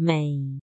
美